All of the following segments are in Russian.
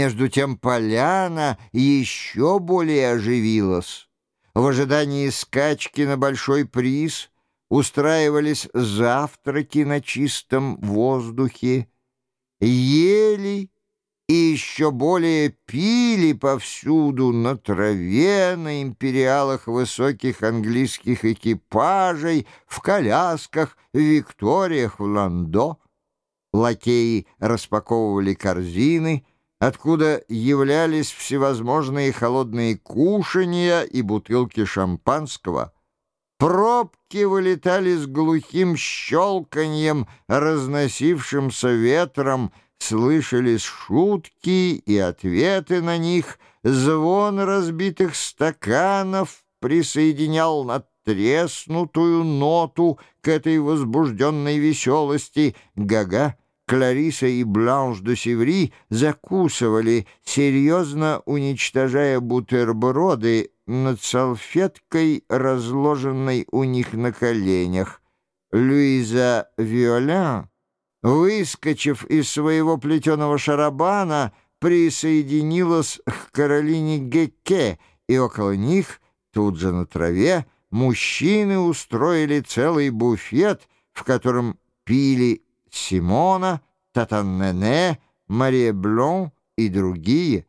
Между тем поляна еще более оживилась. В ожидании скачки на большой приз устраивались завтраки на чистом воздухе, ели и еще более пили повсюду на траве, на империалах высоких английских экипажей, в колясках, в викториях, в ландо. Лакеи распаковывали корзины, откуда являлись всевозможные холодные кушанья и бутылки шампанского. Пробки вылетали с глухим щелканьем, разносившимся ветром, слышались шутки и ответы на них, звон разбитых стаканов присоединял надтреснутую ноту к этой возбужденной веселости. Гага Клариса и Бланш де Севри закусывали, серьезно уничтожая бутерброды над салфеткой, разложенной у них на коленях. Луиза Виолен, выскочив из своего плетеного шарабана, присоединилась к Каролине Гекке, и около них, тут же на траве, мужчины устроили целый буфет, в котором пили Симона, Татаннене, Мария Блон и другие.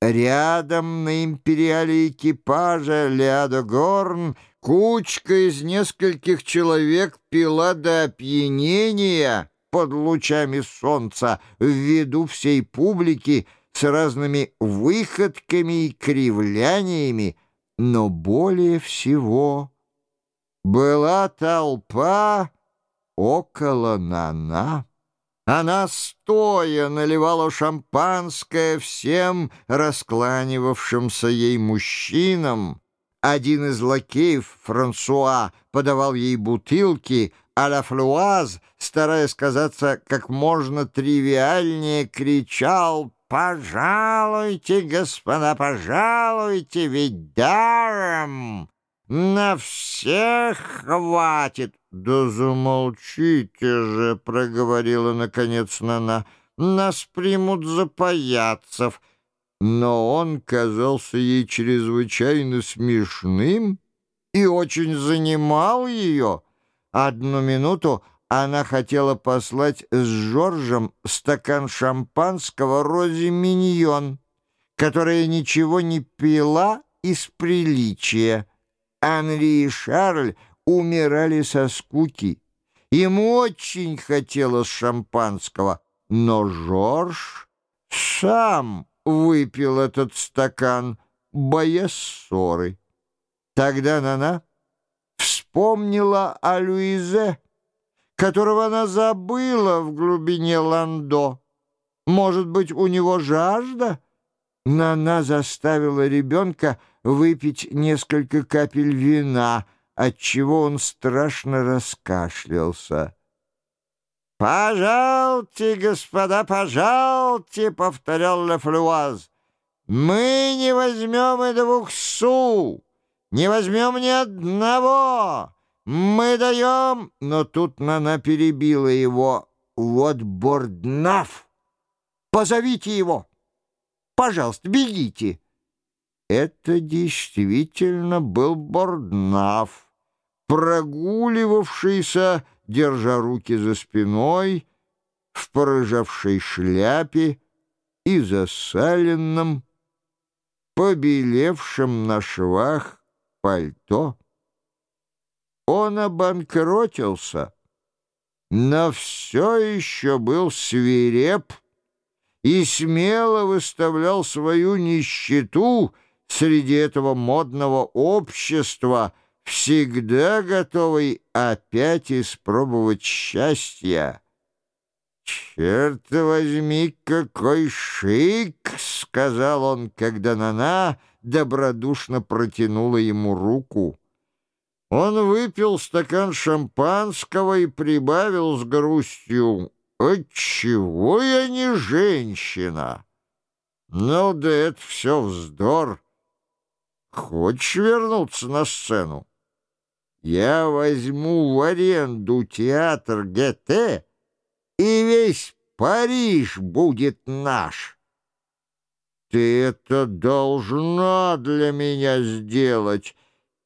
Рядом на империале экипажа Леадо Горн кучка из нескольких человек пила до опьянения под лучами солнца в виду всей публики с разными выходками и кривляниями, но более всего была толпа, около Нана. Она стоя наливала шампанское всем раскланивавшимся ей мужчинам. Один из лакеев, Франсуа, подавал ей бутылки, а Ла Флуаз, стараясь казаться как можно тривиальнее, кричал «Пожалуйте, господа, пожалуйте, ведь даром!» «На всех хватит!» «Да замолчите же!» — проговорила наконец Нана. «Нас примут за паяцев!» Но он казался ей чрезвычайно смешным и очень занимал ее. Одну минуту она хотела послать с Жоржем стакан шампанского Розе Миньон, которая ничего не пила из приличия. Анри и Шарль умирали со скуки. Им очень хотелось шампанского, но Жорж сам выпил этот стакан, боясь ссоры. Тогда Нана вспомнила о Луизе, которого она забыла в глубине Ландо. Может быть, у него жажда? Нана заставила ребенка выпить несколько капель вина, отчего он страшно раскашлялся. «Пожалуйте, господа, пожалуйте!» — повторял Лефлюаз. «Мы не возьмем и двух су, не возьмем ни одного. Мы даем...» Но тут Нана перебила его. «Вот Борднаф! Позовите его! Пожалуйста, бегите!» Это действительно был Борднаф, прогуливавшийся, держа руки за спиной, в порыжавшей шляпе и засаленном, побелевшем на швах пальто. Он обанкротился, но все еще был свиреп и смело выставлял свою нищету — среди этого модного общества, всегда готовый опять испробовать счастье. «Черт возьми, какой шик!» — сказал он, когда Нана добродушно протянула ему руку. Он выпил стакан шампанского и прибавил с грустью. «Отчего я не женщина?» «Ну да это все вздор!» Хочешь вернуться на сцену? Я возьму в аренду театр ГТ, и весь Париж будет наш. ты это должна для меня сделать!»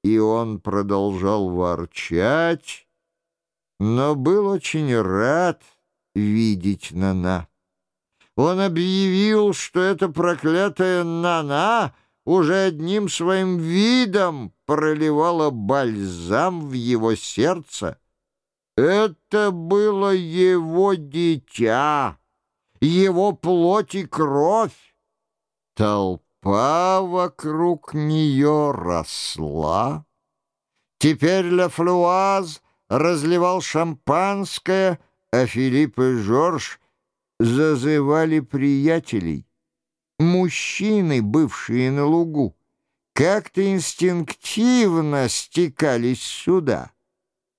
И он продолжал ворчать, но был очень рад видеть Нана. Он объявил, что эта проклятая Нана уже одним своим видом проливала бальзам в его сердце. Это было его дитя, его плоть и кровь. Толпа вокруг нее росла. Теперь Ля Флуаз разливал шампанское, а Филипп и Жорж зазывали приятелей. Мужчины, бывшие на лугу, как-то инстинктивно стекались сюда.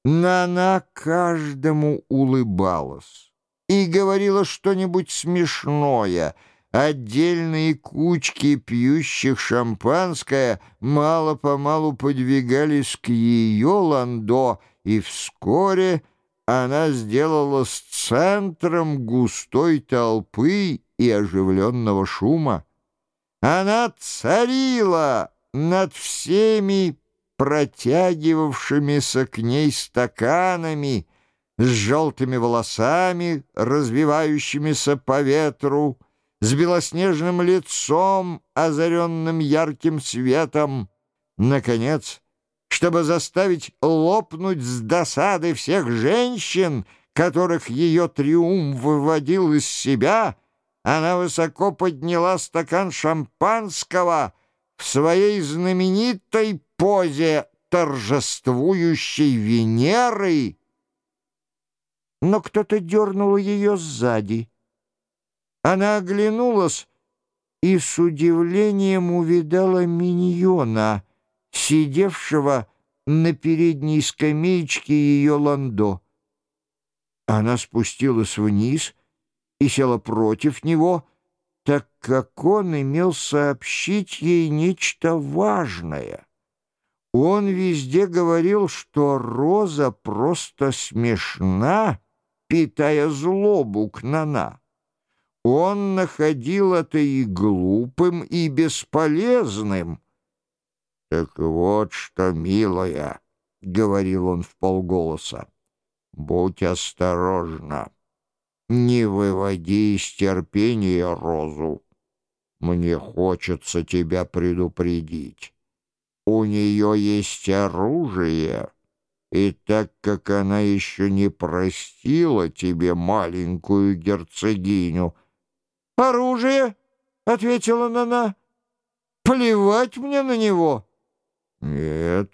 Но она каждому улыбалась и говорила что-нибудь смешное. Отдельные кучки пьющих шампанское мало-помалу подвигались к ее ландо, и вскоре она сделалась центром густой толпы и оживленного шума. Она царила над всеми протягивавшимися к ней стаканами, с желтыми волосами, развивающимися по ветру, с белоснежным лицом, озаренным ярким светом. Наконец, чтобы заставить лопнуть с досады всех женщин, которых ее триумф выводил из себя, она высоко подняла стакан шампанского в своей знаменитой позе торжествующей Венеры, но кто-то дернул ее сзади. Она оглянулась и с удивлением увидала миньона — сидевшего на передней скамеечке ее ландо. Она спустилась вниз и села против него, так как он имел сообщить ей нечто важное. Он везде говорил, что Роза просто смешна, питая злобу к Нана. Он находил это и глупым, и бесполезным — «Так вот что, милая», — говорил он в полголоса, — «будь осторожна, не выводи из терпения Розу. Мне хочется тебя предупредить. У нее есть оружие». И так как она еще не простила тебе маленькую герцогиню... — Оружие? — ответила она. — Плевать мне на него. Нет,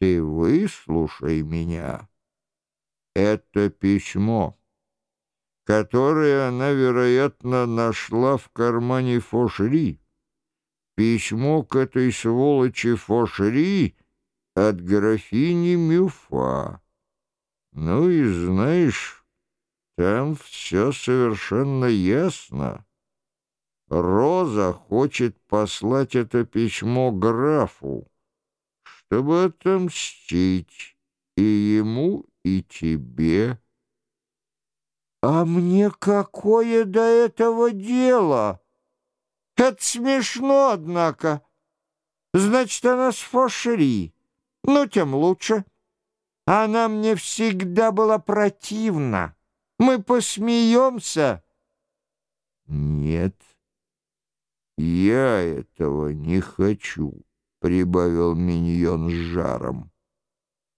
ты выслушай меня. Это письмо, которое она, вероятно, нашла в кармане Фошри. Письмо к этой сволочи Фошри от графини Мюфа. Ну и знаешь, там все совершенно ясно. Роза хочет послать это письмо графу чтобы отомстить и ему, и тебе. А мне какое до этого дело? Это смешно, однако. Значит, она с Фошери. Ну, тем лучше. Она мне всегда была противна. Мы посмеемся. Нет, я этого не хочу. — прибавил миньон с жаром.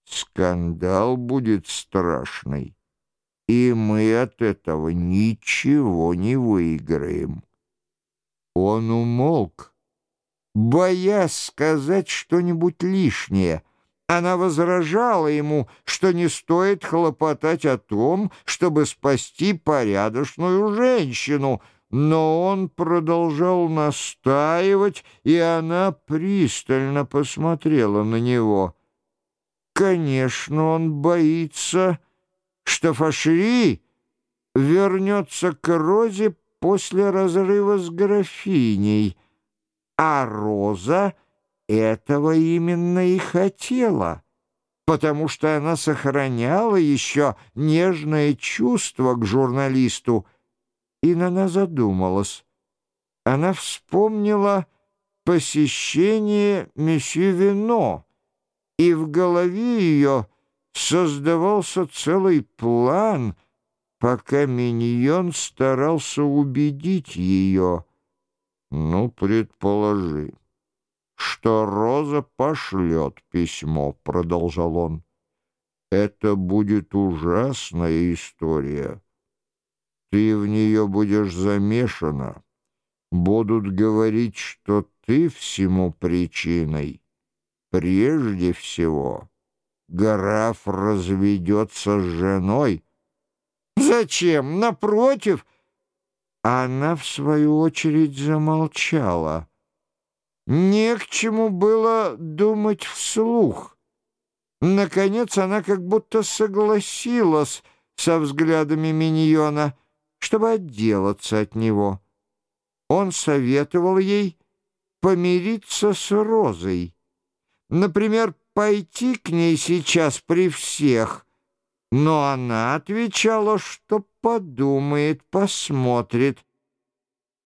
«Скандал будет страшный, и мы от этого ничего не выиграем». Он умолк, боясь сказать что-нибудь лишнее. Она возражала ему, что не стоит хлопотать о том, чтобы спасти порядочную женщину — но он продолжал настаивать, и она пристально посмотрела на него. Конечно, он боится, что Фашри вернется к Розе после разрыва с графиней, а Роза этого именно и хотела, потому что она сохраняла еще нежное чувство к журналисту, и Нана задумалась. она вспомнила посещение месье Вино, и в голове ее создавался целый план, пока Миньон старался убедить ее. «Ну, предположи, что Роза пошлет письмо», — продолжал он. «Это будет ужасная история. Ты в нее будешь замешана. Будут говорить, что ты всему причиной. Прежде всего, граф разведется с женой. Зачем? Напротив. Она, в свою очередь, замолчала. Не к чему было думать вслух. Наконец она как будто согласилась со взглядами миньона, чтобы отделаться от него. Он советовал ей помириться с Розой. Например, пойти к ней сейчас при всех. Но она отвечала, что подумает, посмотрит.